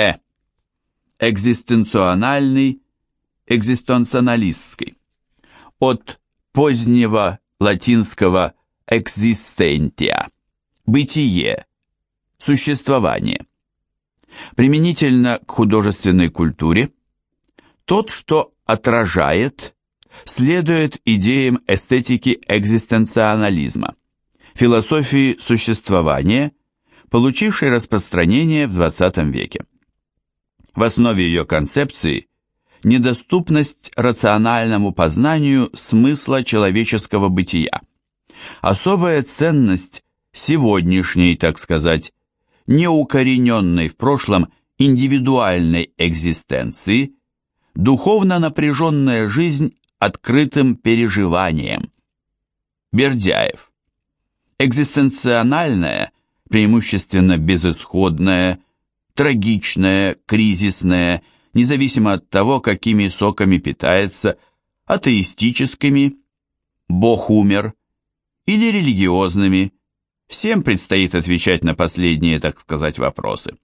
Э. Экзистенциональный, экзистенционалистский. От позднего латинского existentia – бытие, существование. Применительно к художественной культуре – тот, что отражает, следует идеям эстетики экзистенционализма, философии существования, получившей распространение в XX веке. В основе ее концепции недоступность рациональному познанию смысла человеческого бытия, особая ценность сегодняшней, так сказать, неукорененной в прошлом индивидуальной экзистенции, духовно напряженная жизнь открытым переживанием. Бердяев. Экзистенциональное, преимущественно безысходное, трагичное, кризисное, независимо от того, какими соками питается, атеистическими, Бог умер, или религиозными, всем предстоит отвечать на последние, так сказать, вопросы.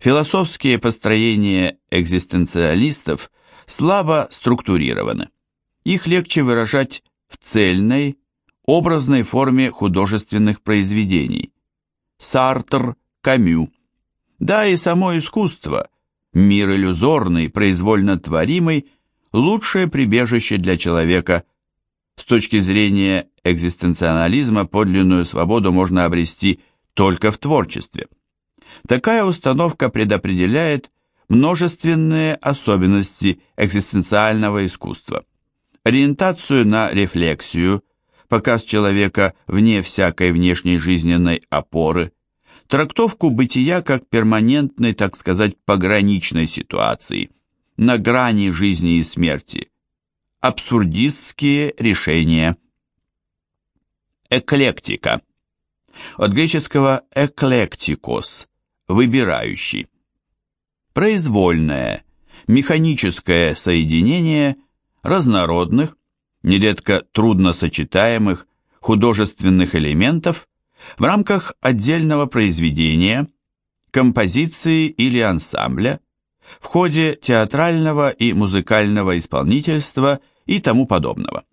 Философские построения экзистенциалистов слабо структурированы. Их легче выражать в цельной, образной форме художественных произведений. Сартр, Камю. Да и само искусство, мир иллюзорный, произвольно творимый, лучшее прибежище для человека. С точки зрения экзистенциализма подлинную свободу можно обрести только в творчестве. Такая установка предопределяет множественные особенности экзистенциального искусства. Ориентацию на рефлексию, показ человека вне всякой внешней жизненной опоры, трактовку бытия как перманентной, так сказать, пограничной ситуации, на грани жизни и смерти, абсурдистские решения. Эклектика. От греческого «эклектикос» – выбирающий произвольное, механическое соединение разнородных, нередко трудно сочетаемых художественных элементов в рамках отдельного произведения, композиции или ансамбля, в ходе театрального и музыкального исполнительства и тому подобного.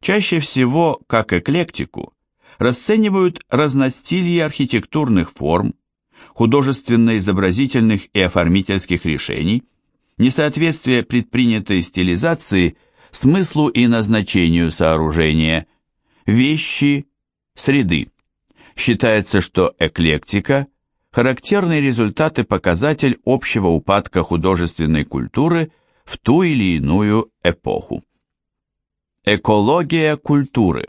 Чаще всего, как эклектику, расценивают разностилье архитектурных форм, художественно-изобразительных и оформительских решений, несоответствие предпринятой стилизации смыслу и назначению сооружения, вещи, среды. Считается, что эклектика – характерный результат и показатель общего упадка художественной культуры в ту или иную эпоху. Экология культуры.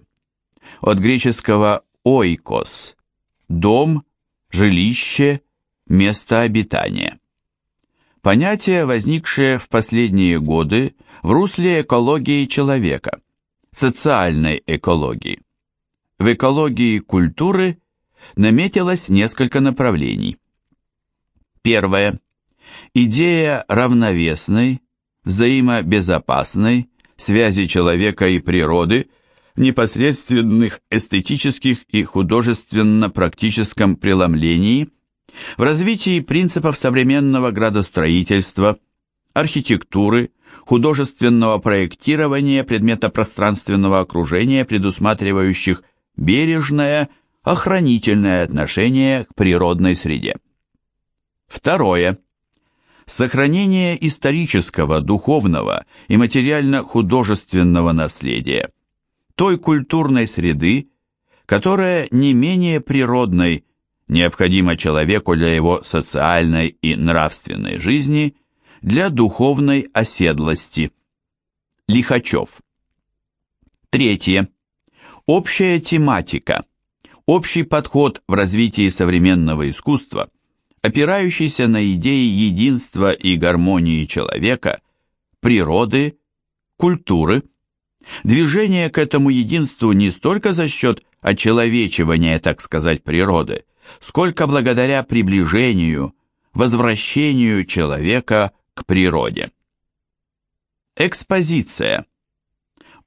От греческого «ойкос» – дом, жилище, место обитания. Понятие, возникшее в последние годы в русле экологии человека, социальной экологии. В экологии культуры наметилось несколько направлений. Первое. Идея равновесной, взаимобезопасной связи человека и природы непосредственных эстетических и художественно-практическом преломлении, в развитии принципов современного градостроительства, архитектуры, художественного проектирования предмета пространственного окружения, предусматривающих бережное, охранительное отношение к природной среде. Второе. Сохранение исторического, духовного и материально-художественного наследия – той культурной среды, которая не менее природной необходима человеку для его социальной и нравственной жизни, для духовной оседлости. Лихачев. Третье. Общая тематика, общий подход в развитии современного искусства, опирающийся на идеи единства и гармонии человека, природы, культуры, Движение к этому единству не столько за счет очеловечивания, так сказать, природы, сколько благодаря приближению, возвращению человека к природе. Экспозиция.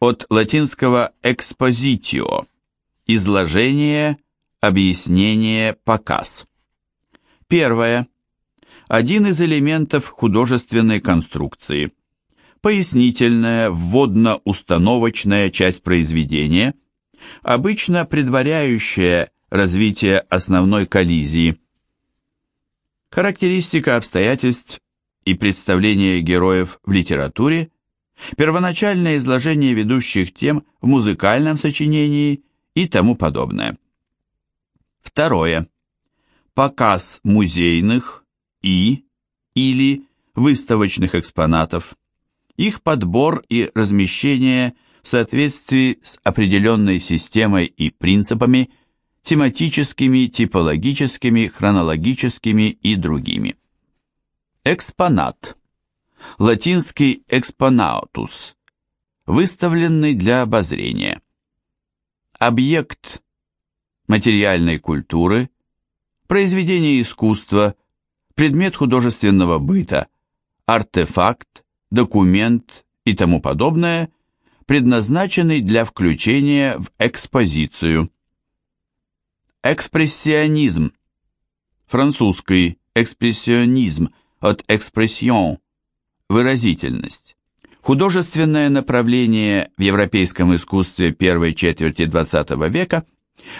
От латинского expositio – изложение, объяснение, показ. Первое. один из элементов художественной конструкции. Пояснительная, вводно-установочная часть произведения, обычно предваряющая развитие основной коллизии. Характеристика обстоятельств и представление героев в литературе, первоначальное изложение ведущих тем в музыкальном сочинении и тому подобное. Второе. Показ музейных и или выставочных экспонатов, их подбор и размещение в соответствии с определенной системой и принципами, тематическими, типологическими, хронологическими и другими. Экспонат. Латинский экспонатус. Выставленный для обозрения. Объект материальной культуры, произведение искусства, предмет художественного быта, артефакт, документ и тому подобное, предназначенный для включения в экспозицию. Экспрессионизм. Французский экспрессионизм от экспрессион – выразительность. Художественное направление в европейском искусстве первой четверти XX века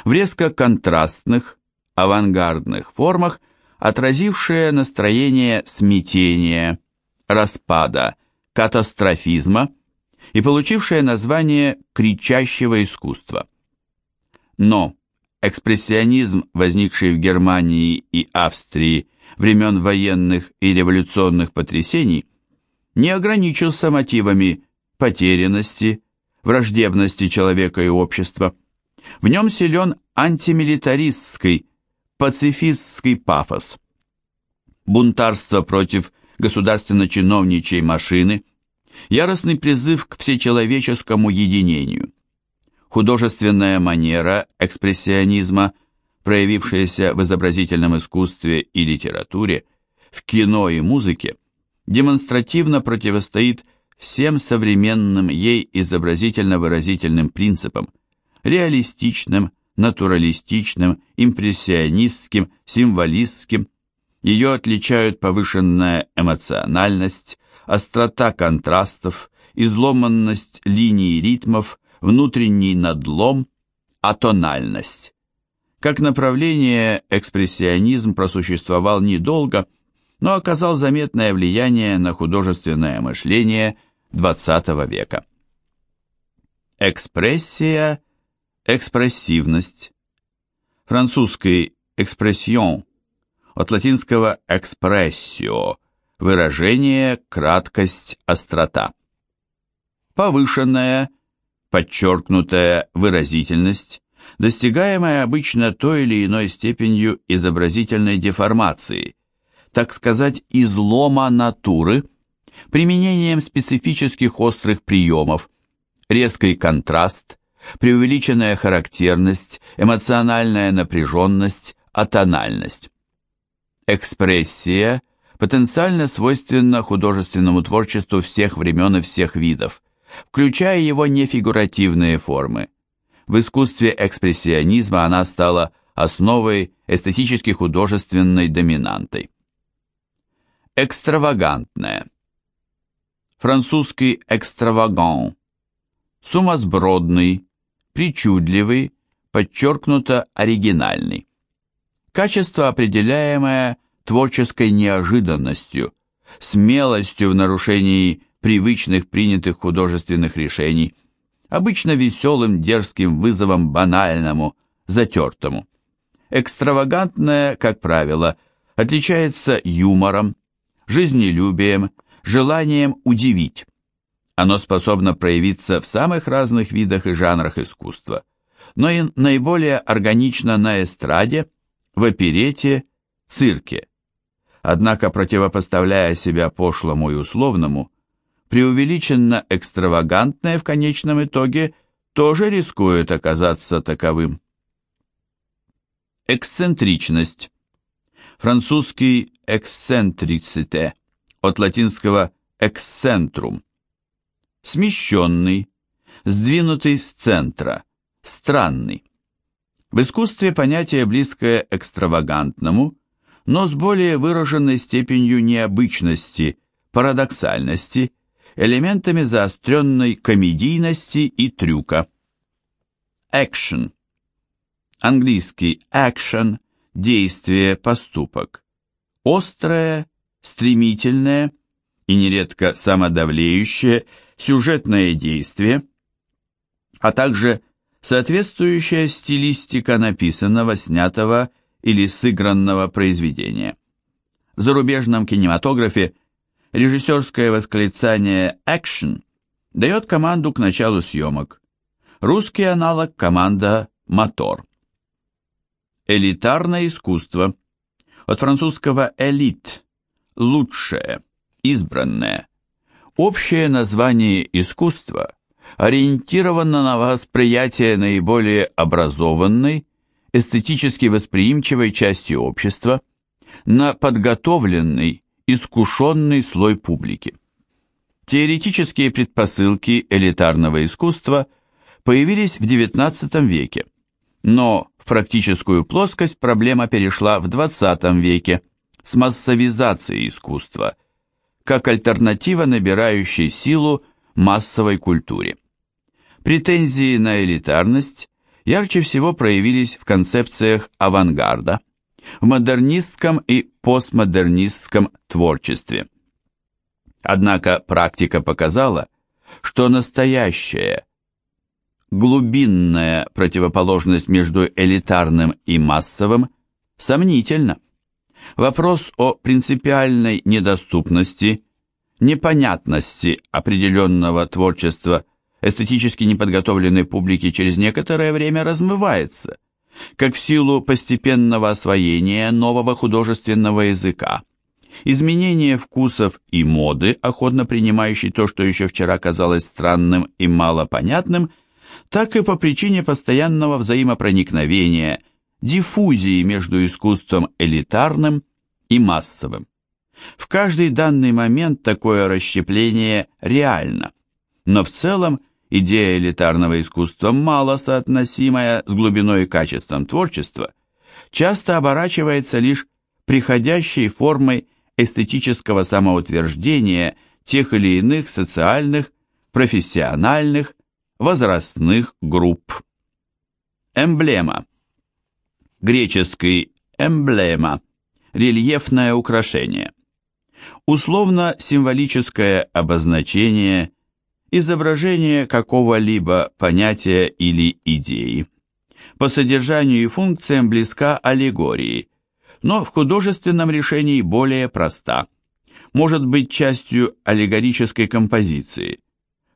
в резко контрастных, авангардных формах, отразившее настроение смятения, распада, катастрофизма и получившее название кричащего искусства. Но экспрессионизм, возникший в Германии и Австрии времен военных и революционных потрясений, не ограничился мотивами потерянности, враждебности человека и общества. В нем силен антимилитаристский, пацифистский пафос. Бунтарство против государственно-чиновничьей машины, яростный призыв к всечеловеческому единению. Художественная манера экспрессионизма, проявившаяся в изобразительном искусстве и литературе, в кино и музыке, демонстративно противостоит всем современным ей изобразительно-выразительным принципам, реалистичным, натуралистичным, импрессионистским, символистским, ее отличают повышенная эмоциональность, острота контрастов, изломанность линий ритмов, внутренний надлом, атональность. Как направление экспрессионизм просуществовал недолго, но оказал заметное влияние на художественное мышление XX века. Экспрессия, экспрессивность. Французский экспрессион от латинского «expressio» – выражение, краткость, острота. Повышенная, подчеркнутая выразительность, достигаемая обычно той или иной степенью изобразительной деформации, так сказать, излома натуры, применением специфических острых приемов, резкий контраст, преувеличенная характерность, эмоциональная напряженность, атональность. Экспрессия потенциально свойственна художественному творчеству всех времен и всех видов, включая его нефигуративные формы. В искусстве экспрессионизма она стала основой эстетически-художественной доминантой. Экстравагантная. Французский экстраваган. Сумасбродный, причудливый, подчеркнуто оригинальный. Качество, определяемое творческой неожиданностью, смелостью в нарушении привычных принятых художественных решений, обычно веселым дерзким вызовом банальному, затертому. Экстравагантное, как правило, отличается юмором, жизнелюбием, желанием удивить. Оно способно проявиться в самых разных видах и жанрах искусства, но и наиболее органично на эстраде, в оперете, цирке. Однако, противопоставляя себя пошлому и условному, преувеличенно экстравагантное в конечном итоге тоже рискует оказаться таковым. Эксцентричность. Французский эксцентриците, от латинского эксцентрум. Смещенный, сдвинутый с центра, странный. В искусстве понятие, близкое экстравагантному, но с более выраженной степенью необычности, парадоксальности, элементами заостренной комедийности и трюка. Action. Английский action – действие, поступок. Острое, стремительное и нередко самодавлеющее сюжетное действие, а также соответствующая стилистика написанного, снятого или сыгранного произведения. В зарубежном кинематографе режиссерское восклицание «экшен» дает команду к началу съемок. Русский аналог команда «мотор». Элитарное искусство. От французского «элит» – лучшее, избранное. Общее название искусства ориентировано на восприятие наиболее образованной, эстетически восприимчивой части общества, на подготовленный, искушенный слой публики. Теоретические предпосылки элитарного искусства появились в XIX веке, но практическую плоскость проблема перешла в XX веке с массовизацией искусства, как альтернатива набирающей силу массовой культуре. Претензии на элитарность ярче всего проявились в концепциях авангарда, в модернистском и постмодернистском творчестве. Однако практика показала, что настоящая, глубинная противоположность между элитарным и массовым сомнительна. Вопрос о принципиальной недоступности, непонятности определенного творчества эстетически неподготовленной публике через некоторое время размывается, как в силу постепенного освоения нового художественного языка, изменения вкусов и моды, охотно принимающей то, что еще вчера казалось странным и малопонятным, так и по причине постоянного взаимопроникновения, диффузии между искусством элитарным и массовым. В каждый данный момент такое расщепление реально, но в целом идея элитарного искусства, мало соотносимая с глубиной и качеством творчества, часто оборачивается лишь приходящей формой эстетического самоутверждения тех или иных социальных, профессиональных, возрастных групп. Эмблема. Греческий эмблема – рельефное украшение. Условно-символическое обозначение – изображение какого-либо понятия или идеи. По содержанию и функциям близка аллегории, но в художественном решении более проста. Может быть частью аллегорической композиции.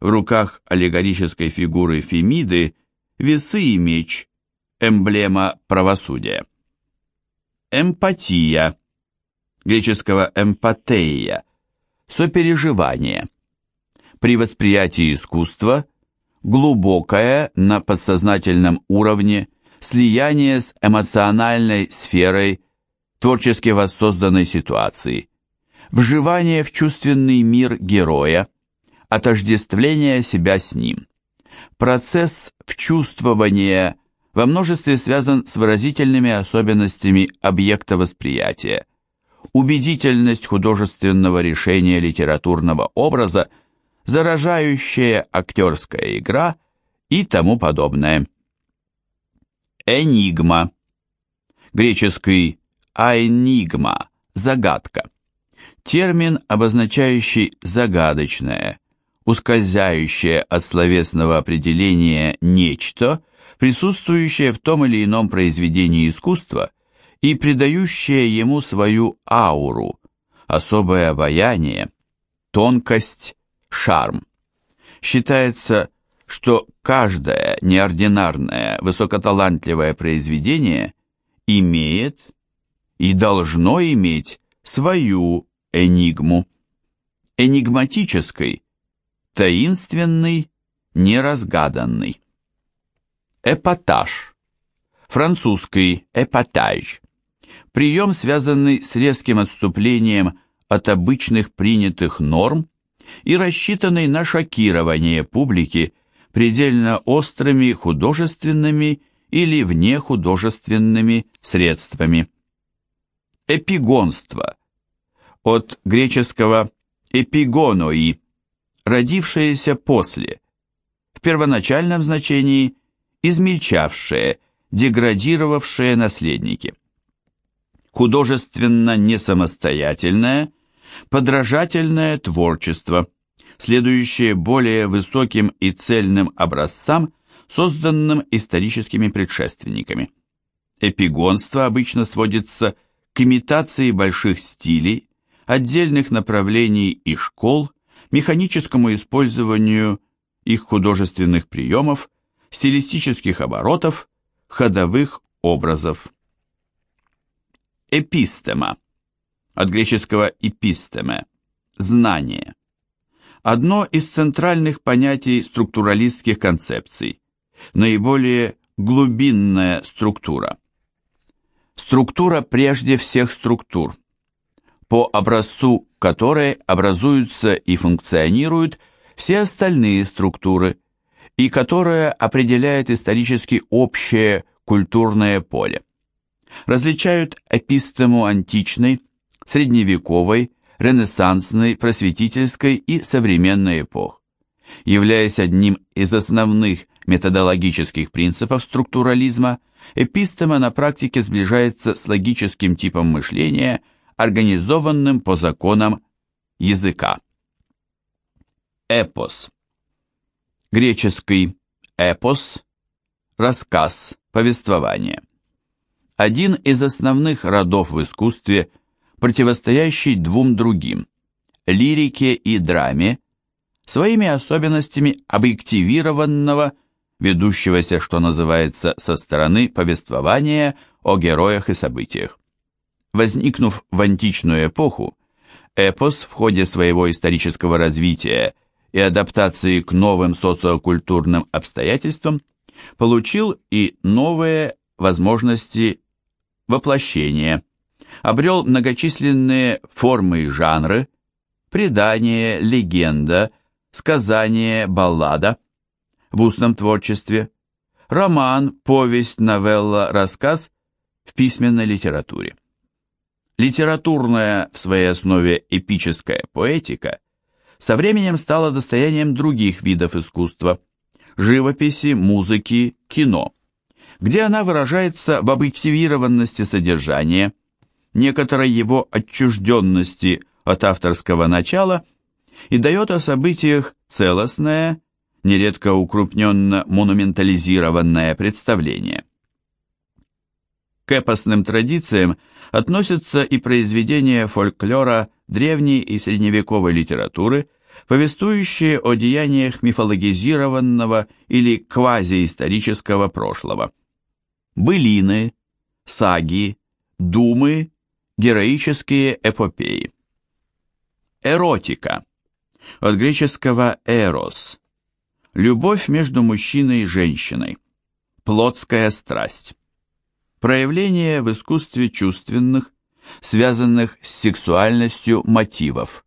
В руках аллегорической фигуры Фемиды весы и меч, эмблема правосудия. Эмпатия, греческого эмпатея, сопереживание при восприятии искусства глубокое на подсознательном уровне слияние с эмоциональной сферой творчески воссозданной ситуации, вживание в чувственный мир героя, отождествление себя с ним. Процесс вчувствования во множестве связан с выразительными особенностями объекта восприятия. Убедительность художественного решения литературного образа – заражающая актерская игра и тому подобное. Энигма. Греческий «айнигма» – загадка. Термин, обозначающий загадочное, ускользающее от словесного определения нечто, присутствующее в том или ином произведении искусства и придающее ему свою ауру, особое обаяние, тонкость, шарм. Считается, что каждое неординарное высокоталантливое произведение имеет и должно иметь свою энигму. Энигматической, таинственный, неразгаданный. Эпатаж. Французский эпатаж. Прием, связанный с резким отступлением от обычных принятых норм и рассчитанный на шокирование публики предельно острыми художественными или внехудожественными средствами. Эпигонство. От греческого эпигонои, родившееся после. В первоначальном значении измельчавшие, деградировавшие наследники. Художественно несамостоятельное, подражательное творчество, следующее более высоким и цельным образцам, созданным историческими предшественниками. Эпигонство обычно сводится к имитации больших стилей, отдельных направлений и школ, механическому использованию их художественных приемов, стилистических оборотов, ходовых образов. Эпистема. От греческого «эпистеме» – знание. Одно из центральных понятий структуралистских концепций, наиболее глубинная структура. Структура прежде всех структур, по образцу которой образуются и функционируют все остальные структуры, и которая определяет исторически общее культурное поле. Различают эпистему античной, средневековой, ренессансной, просветительской и современной эпох. Являясь одним из основных методологических принципов структурализма, эпистема на практике сближается с логическим типом мышления, организованным по законам языка. Эпос. Греческий эпос – рассказ, повествование. Один из основных родов в искусстве, противостоящий двум другим – лирике и драме, своими особенностями объективированного – ведущегося, что называется, со стороны повествования о героях и событиях. Возникнув в античную эпоху, эпос в ходе своего исторического развития и адаптации к новым социокультурным обстоятельствам получил и новые возможности воплощения, обрел многочисленные формы и жанры, предание, легенда, сказание, баллада – в устном творчестве, роман, повесть, новелла, рассказ в письменной литературе. Литературная в своей основе эпическая поэтика со временем стала достоянием других видов искусства – живописи, музыки, кино, где она выражается в объективированности содержания, некоторой его отчужденности от авторского начала и дает о событиях целостное, нередко укрупненно монументализированное представление. К эпосным традициям относятся и произведения фольклора древней и средневековой литературы, повествующие о деяниях мифологизированного или квазиисторического прошлого. Былины, саги, думы, героические эпопеи. Эротика. От греческого «эрос» Любовь между мужчиной и женщиной. Плотская страсть. Проявление в искусстве чувственных, связанных с сексуальностью мотивов.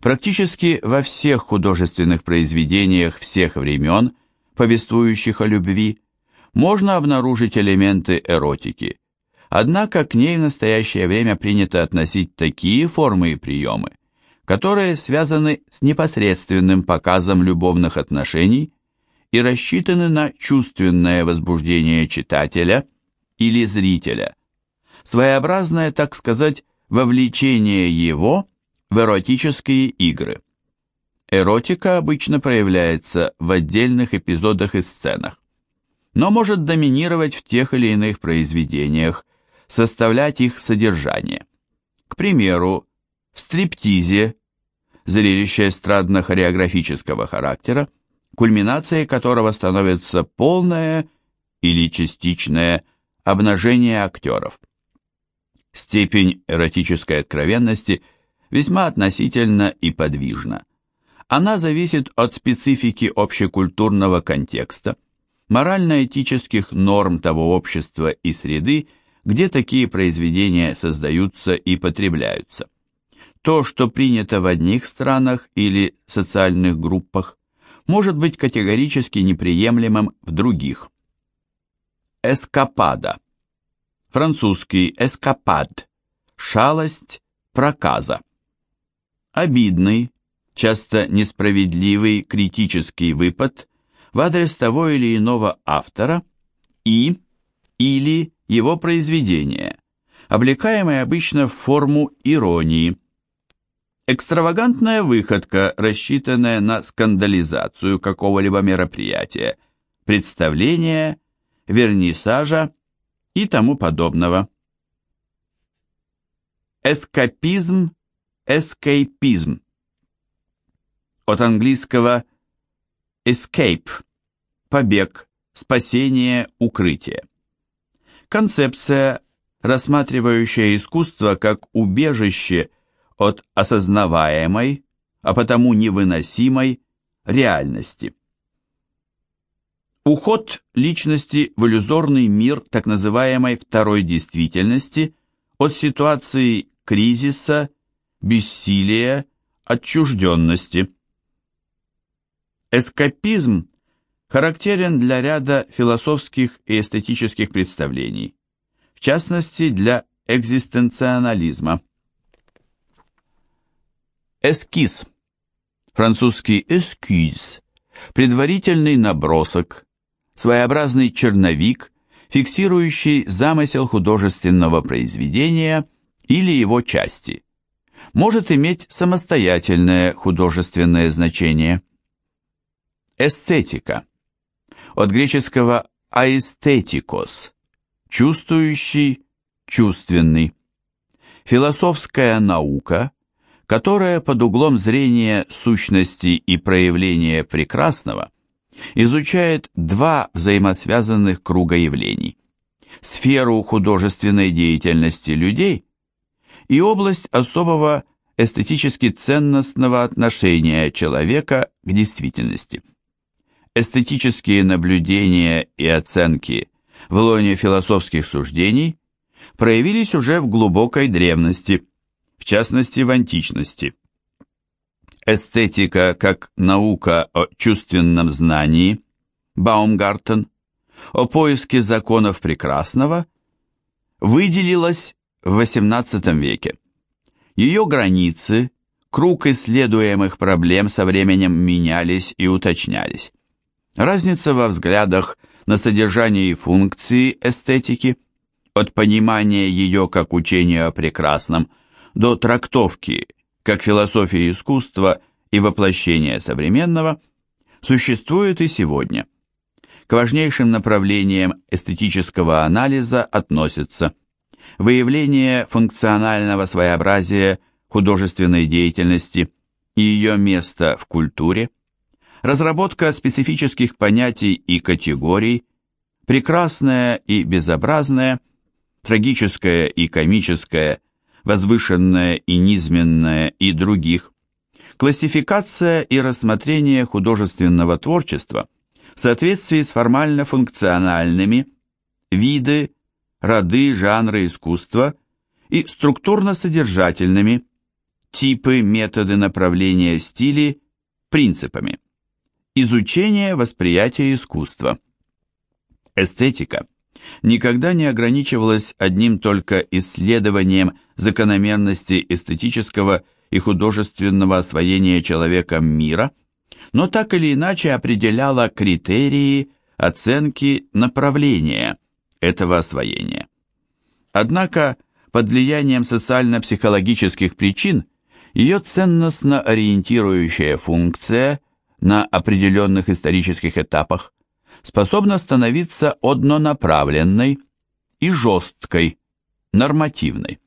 Практически во всех художественных произведениях всех времен, повествующих о любви, можно обнаружить элементы эротики. Однако к ней в настоящее время принято относить такие формы и приемы, которые связаны с непосредственным показом любовных отношений и рассчитаны на чувственное возбуждение читателя или зрителя, своеобразное, так сказать, вовлечение его в эротические игры. Эротика обычно проявляется в отдельных эпизодах и сценах, но может доминировать в тех или иных произведениях, составлять их содержание. К примеру, в стриптизе, зрелище эстрадно-хореографического характера, кульминацией которого становится полное или частичное обнажение актеров. Степень эротической откровенности весьма относительна и подвижна. Она зависит от специфики общекультурного контекста, морально-этических норм того общества и среды, где такие произведения создаются и потребляются. То, что принято в одних странах или социальных группах, может быть категорически неприемлемым в других. Эскапада. Французский эскапад. шалость, проказа. Обидный, часто несправедливый критический выпад в адрес того или иного автора и или его произведения, облекаемое обычно в форму иронии. Экстравагантная выходка, рассчитанная на скандализацию какого-либо мероприятия, представления, вернисажа и тому подобного. Эскапизм, эскейпизм. От английского escape – побег, спасение, укрытие. Концепция, рассматривающая искусство как убежище от осознаваемой, а потому невыносимой, реальности. Уход личности в иллюзорный мир так называемой второй действительности от ситуации кризиса, бессилия, отчужденности. Эскапизм характерен для ряда философских и эстетических представлений, в частности для экзистенционализма. Эскиз, французский эскиз, предварительный набросок, своеобразный черновик, фиксирующий замысел художественного произведения или его части, может иметь самостоятельное художественное значение. Эстетика. От греческого аэстетикос – чувствующий, чувственный. Философская наука, которая под углом зрения сущности и проявления прекрасного изучает два взаимосвязанных круга явлений – сферу художественной деятельности людей и область особого эстетически ценностного отношения человека к действительности. Эстетические наблюдения и оценки в лоне философских суждений проявились уже в глубокой древности, в частности в античности. Эстетика как наука о чувственном знании, Баумгартен, о поиске законов прекрасного, выделилась в XVIII веке. Ее границы, круг исследуемых проблем со временем менялись и уточнялись. Разница во взглядах на содержание и функции эстетики, от понимания ее как учения о прекрасном до трактовки как философия искусства и воплощение современного, существует и сегодня. К важнейшим направлениям эстетического анализа относятся выявление функционального своеобразия художественной деятельности и ее место в культуре, разработка специфических понятий и категорий, прекрасное и безобразное, трагическое и комическое – возвышенное и низменное и других, классификация и рассмотрение художественного творчества в соответствии с формально-функциональными виды, роды, жанры искусства и структурно-содержательными типы, методы направления стили, принципами. Изучение восприятия искусства. Эстетика никогда не ограничивалась одним только исследованием закономерности эстетического и художественного освоения человеком мира, но так или иначе определяла критерии, оценки, направления этого освоения. Однако, под влиянием социально-психологических причин, ее ценностно ориентирующая функция на определенных исторических этапах способна становиться однонаправленной и жесткой, нормативной.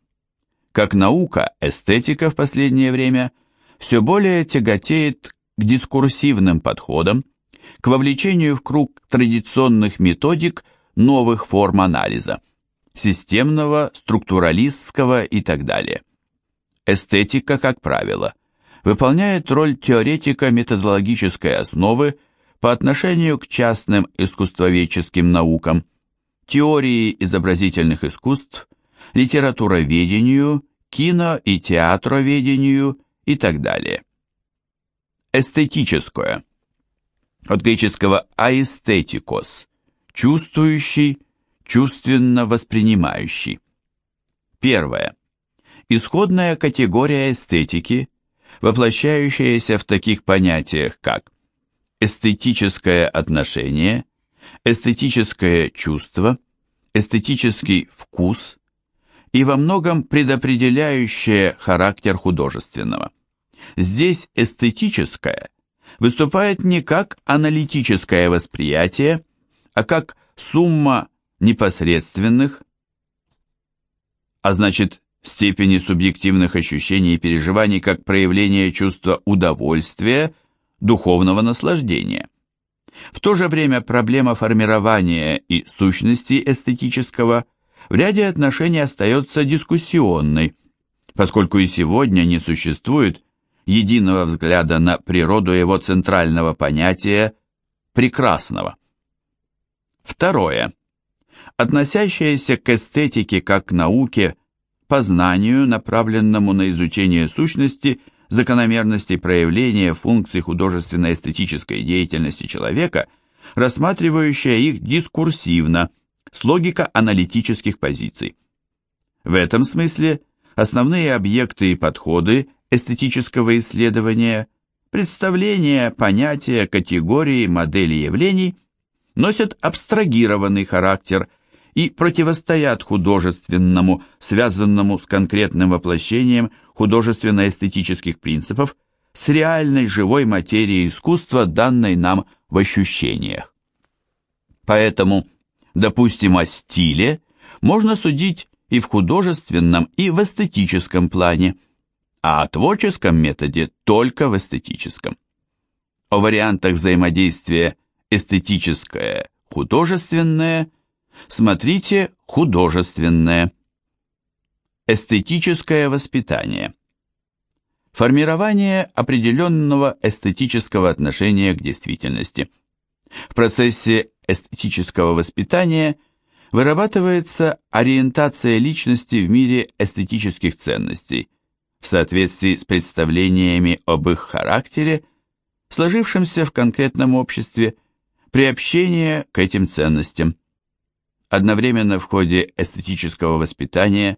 Как наука, эстетика в последнее время все более тяготеет к дискурсивным подходам, к вовлечению в круг традиционных методик новых форм анализа, системного, структуралистского и так далее. Эстетика, как правило, выполняет роль теоретика методологической основы по отношению к частным искусствоведческим наукам, теории изобразительных искусств, литературоведению, кино- и театроведению и так далее. Эстетическое. От греческого аэстетикос – чувствующий, чувственно воспринимающий. Первое. исходная категория эстетики, воплощающаяся в таких понятиях, как эстетическое отношение, эстетическое чувство, эстетический вкус и во многом предопределяющее характер художественного. Здесь эстетическое выступает не как аналитическое восприятие, а как сумма непосредственных, а значит степени субъективных ощущений и переживаний как проявление чувства удовольствия, духовного наслаждения. В то же время проблема формирования и сущности эстетического в ряде отношений остается дискуссионной, поскольку и сегодня не существует единого взгляда на природу его центрального понятия «прекрасного». Второе. Относящееся к эстетике как к науке, познанию, направленному на изучение сущности – закономерностей проявления функций художественно-эстетической деятельности человека, рассматривающая их дискурсивно, с логико-аналитических позиций. В этом смысле основные объекты и подходы эстетического исследования, представления, понятия, категории, модели явлений носят абстрагированный характер и противостоят художественному, связанному с конкретным воплощением художественно-эстетических принципов, с реальной живой материей искусства, данной нам в ощущениях. Поэтому, допустим, о стиле можно судить и в художественном, и в эстетическом плане, а о творческом методе только в эстетическом. О вариантах взаимодействия эстетическое-художественное Смотрите художественное. Эстетическое воспитание. Формирование определенного эстетического отношения к действительности. В процессе эстетического воспитания вырабатывается ориентация личности в мире эстетических ценностей в соответствии с представлениями об их характере, сложившимся в конкретном обществе, приобщение к этим ценностям. Одновременно в ходе эстетического воспитания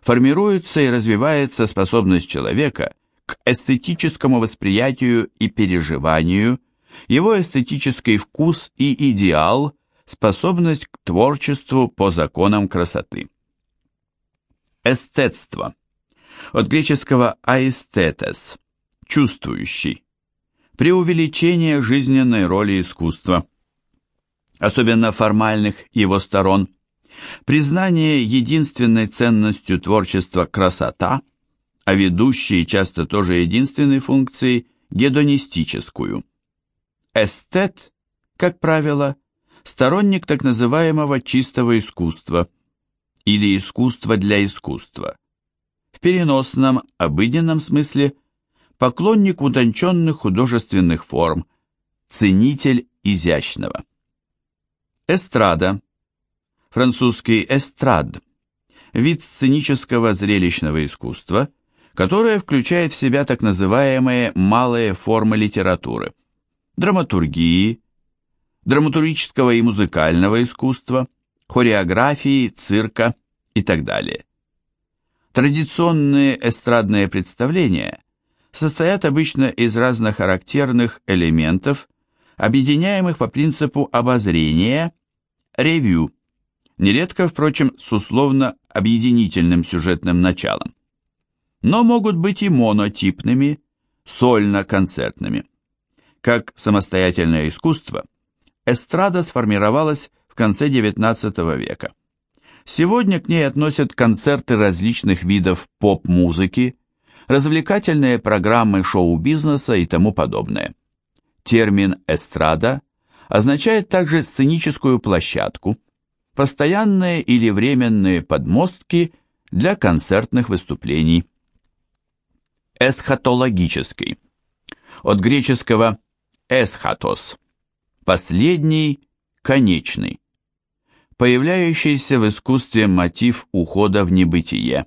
формируется и развивается способность человека к эстетическому восприятию и переживанию, его эстетический вкус и идеал, способность к творчеству по законам красоты. Эстетство. От греческого «аэстетес» – чувствующий. Преувеличение жизненной роли искусства – особенно формальных его сторон, признание единственной ценностью творчества красота, а ведущей часто тоже единственной функцией гедонистическую. Эстет, как правило, сторонник так называемого чистого искусства или искусства для искусства. В переносном, обыденном смысле поклонник утонченных художественных форм, ценитель изящного. Эстрада. Французский эстрад. Вид сценического зрелищного искусства, которое включает в себя так называемые малые формы литературы, драматургии, драматургического и музыкального искусства, хореографии, цирка и так далее. Традиционные эстрадные представления состоят обычно из разнохарактерных элементов, объединяемых по принципу обозрения ревью, нередко, впрочем, с условно-объединительным сюжетным началом. Но могут быть и монотипными, сольно-концертными. Как самостоятельное искусство, эстрада сформировалась в конце XIX века. Сегодня к ней относят концерты различных видов поп-музыки, развлекательные программы шоу-бизнеса и тому подобное. Термин «эстрада» означает также сценическую площадку, постоянные или временные подмостки для концертных выступлений. Эсхатологический. От греческого «эсхатос» – последний, конечный. Появляющийся в искусстве мотив ухода в небытие,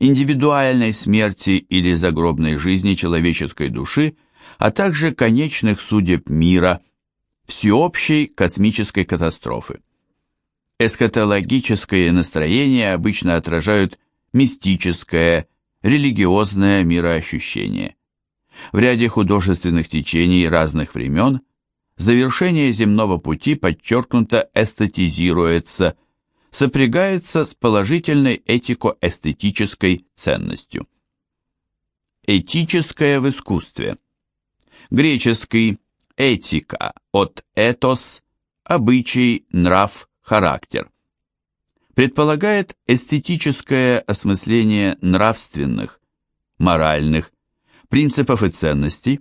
индивидуальной смерти или загробной жизни человеческой души, а также конечных судеб мира – всеобщей космической катастрофы. Эсхатологическое настроение обычно отражают мистическое, религиозное мироощущение. В ряде художественных течений разных времен завершение земного пути подчеркнуто эстетизируется, сопрягается с положительной этико-эстетической ценностью. Этическое в искусстве. Греческий этика от этос – обычай, нрав, характер. Предполагает эстетическое осмысление нравственных, моральных, принципов и ценностей,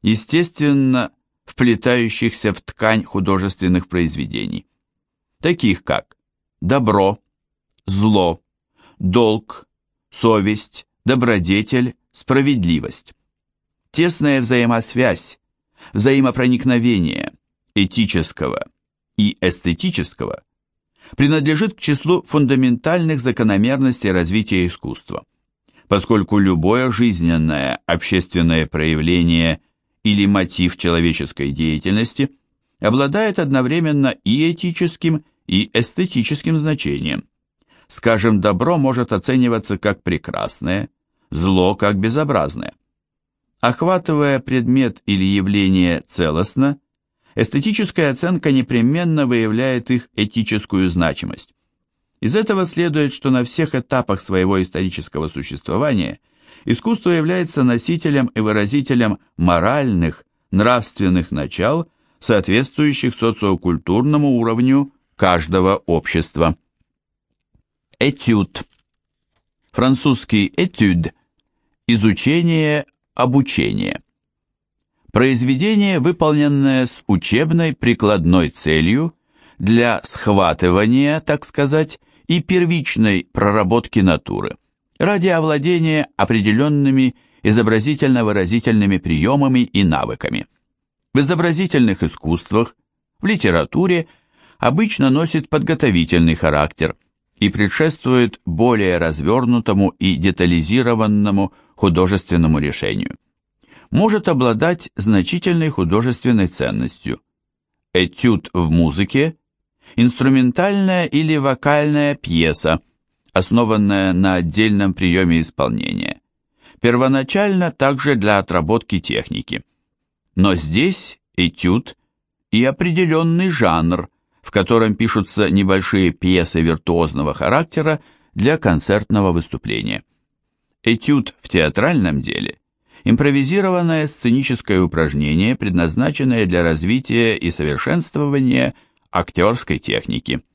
естественно, вплетающихся в ткань художественных произведений, таких как добро, зло, долг, совесть, добродетель, справедливость. Тесная взаимосвязь, взаимопроникновение этического и эстетического принадлежит к числу фундаментальных закономерностей развития искусства – поскольку любое жизненное общественное проявление или мотив человеческой деятельности обладает одновременно и этическим, и эстетическим значением. Скажем, добро может оцениваться как прекрасное, зло как безобразное. Охватывая предмет или явление целостно, эстетическая оценка непременно выявляет их этическую значимость. Из этого следует, что на всех этапах своего исторического существования искусство является носителем и выразителем моральных, нравственных начал, соответствующих социокультурному уровню каждого общества. Этюд. Французский этюд – изучение, обучение. Произведение, выполненное с учебной прикладной целью для схватывания, так сказать, и первичной проработки натуры ради овладения определенными изобразительно-выразительными приемами и навыками. В изобразительных искусствах, в литературе обычно носит подготовительный характер и предшествует более развернутому и детализированному художественному решению. Может обладать значительной художественной ценностью. Этюд в музыке инструментальная или вокальная пьеса, основанная на отдельном приеме исполнения. Первоначально также для отработки техники. Но здесь этюд и определенный жанр, в котором пишутся небольшие пьесы виртуозного характера для концертного выступления. Этюд в театральном деле – импровизированное сценическое упражнение, предназначенное для развития и совершенствования актерской техники –